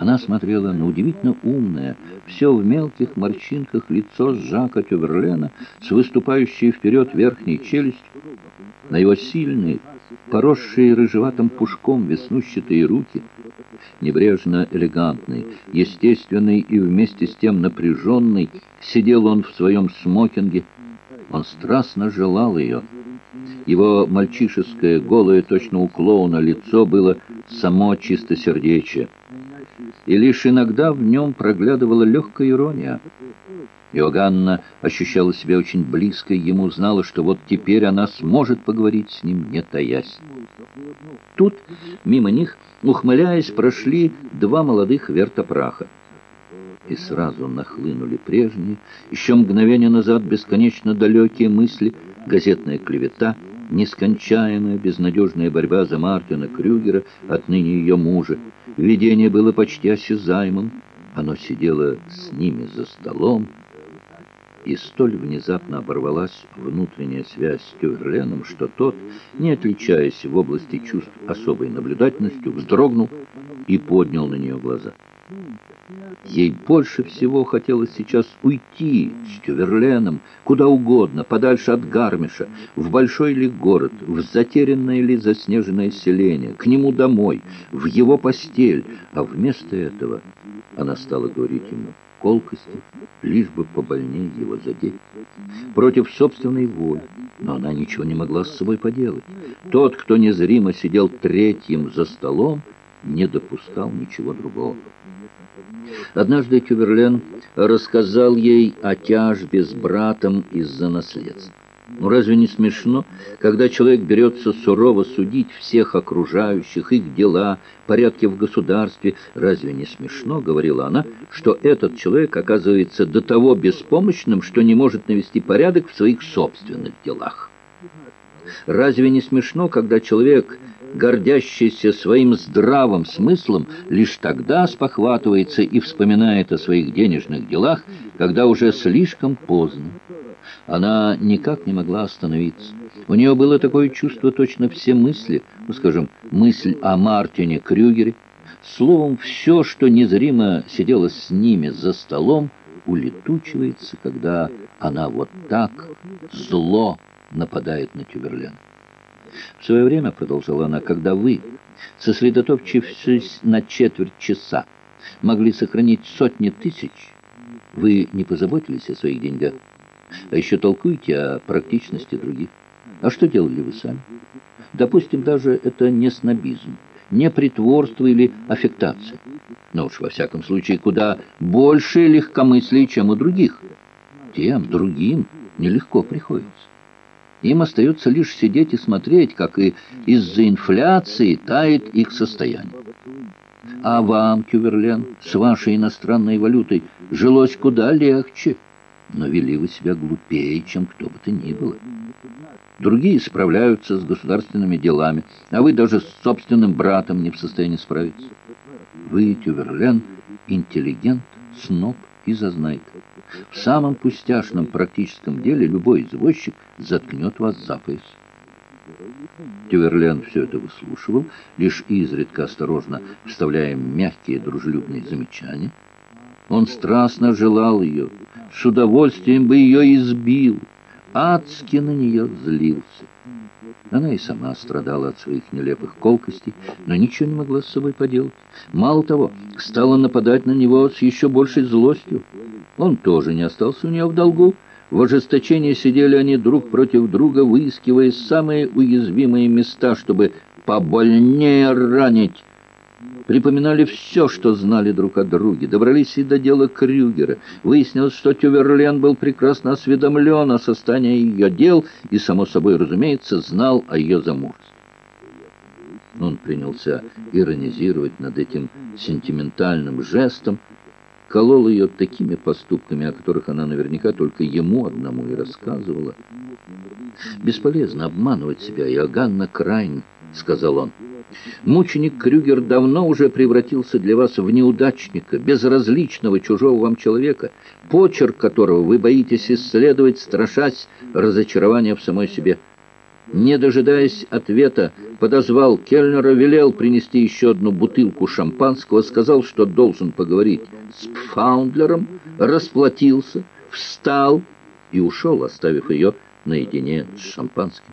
Она смотрела на удивительно умное, все в мелких морщинках лицо Жака Тюверлена с выступающей вперед верхней челюстью, на его сильные, поросшие рыжеватым пушком веснущатые руки, небрежно элегантный, естественный и вместе с тем напряженный, сидел он в своем смокинге. Он страстно желал ее. Его мальчишеское, голое, точно у клоуна, лицо было само чистосердечие и лишь иногда в нем проглядывала легкая ирония. Иоганна ощущала себя очень близкой, ему знала, что вот теперь она сможет поговорить с ним, не таясь. Тут мимо них, ухмыляясь, прошли два молодых вертопраха. И сразу нахлынули прежние, еще мгновение назад бесконечно далекие мысли, газетная клевета — нескончаемая, безнадежная борьба за Мартина Крюгера, отныне ее мужа. Видение было почти осязаемым. Оно сидело с ними за столом, и столь внезапно оборвалась внутренняя связь с Тюрленом, что тот, не отличаясь в области чувств особой наблюдательностью, вздрогнул и поднял на нее глаза. Ей больше всего хотелось сейчас уйти с Тюверленом куда угодно, подальше от Гармиша, в большой ли город, в затерянное ли заснеженное селение, к нему домой, в его постель, а вместо этого она стала говорить ему колкости, лишь бы побольнее его задеть. Против собственной воли, но она ничего не могла с собой поделать. Тот, кто незримо сидел третьим за столом, не допускал ничего другого. Однажды Кюверлен рассказал ей о тяжбе с братом из-за наследства. Ну разве не смешно, когда человек берется сурово судить всех окружающих, их дела, порядки в государстве? Разве не смешно, говорила она, что этот человек оказывается до того беспомощным, что не может навести порядок в своих собственных делах? Разве не смешно, когда человек гордящийся своим здравым смыслом, лишь тогда спохватывается и вспоминает о своих денежных делах, когда уже слишком поздно. Она никак не могла остановиться. У нее было такое чувство, точно все мысли, ну, скажем, мысль о Мартине Крюгере, словом, все, что незримо сидело с ними за столом, улетучивается, когда она вот так зло нападает на Тюберлена. В свое время, продолжала она, когда вы, сосредоточившись на четверть часа, могли сохранить сотни тысяч, вы не позаботились о своих деньгах, а еще толкуете о практичности других. А что делали вы сами? Допустим, даже это не снобизм, не притворство или аффектация. Но уж во всяком случае куда больше легкомыслия, чем у других. Тем, другим нелегко приходится. Им остается лишь сидеть и смотреть, как и из-за инфляции тает их состояние. А вам, Кюверлен, с вашей иностранной валютой жилось куда легче, но вели вы себя глупее, чем кто бы то ни было. Другие справляются с государственными делами, а вы даже с собственным братом не в состоянии справиться. Вы, Тюверлен, интеллигент, сноб и зазнайка. В самом пустяшном практическом деле любой извозчик заткнет вас за пояс. Тюверлен все это выслушивал, лишь изредка осторожно вставляя мягкие дружелюбные замечания. Он страстно желал ее, с удовольствием бы ее избил, адски на нее злился. Она и сама страдала от своих нелепых колкостей, но ничего не могла с собой поделать. Мало того, стала нападать на него с еще большей злостью. Он тоже не остался у нее в долгу. В ожесточении сидели они друг против друга, выискивая самые уязвимые места, чтобы побольнее ранить припоминали все, что знали друг о друге, добрались и до дела Крюгера. Выяснилось, что Тюверлен был прекрасно осведомлен о состоянии ее дел и, само собой разумеется, знал о ее замужестве. Он принялся иронизировать над этим сентиментальным жестом, колол ее такими поступками, о которых она наверняка только ему одному и рассказывала. «Бесполезно обманывать себя, Иоганна Крайн», — сказал он. Мученик Крюгер давно уже превратился для вас в неудачника, безразличного чужого вам человека, почерк которого вы боитесь исследовать, страшась разочарования в самой себе. не дожидаясь ответа, подозвал Кельнера, велел принести еще одну бутылку шампанского, сказал, что должен поговорить с Пфаундлером, расплатился, встал и ушел, оставив ее наедине с шампанским.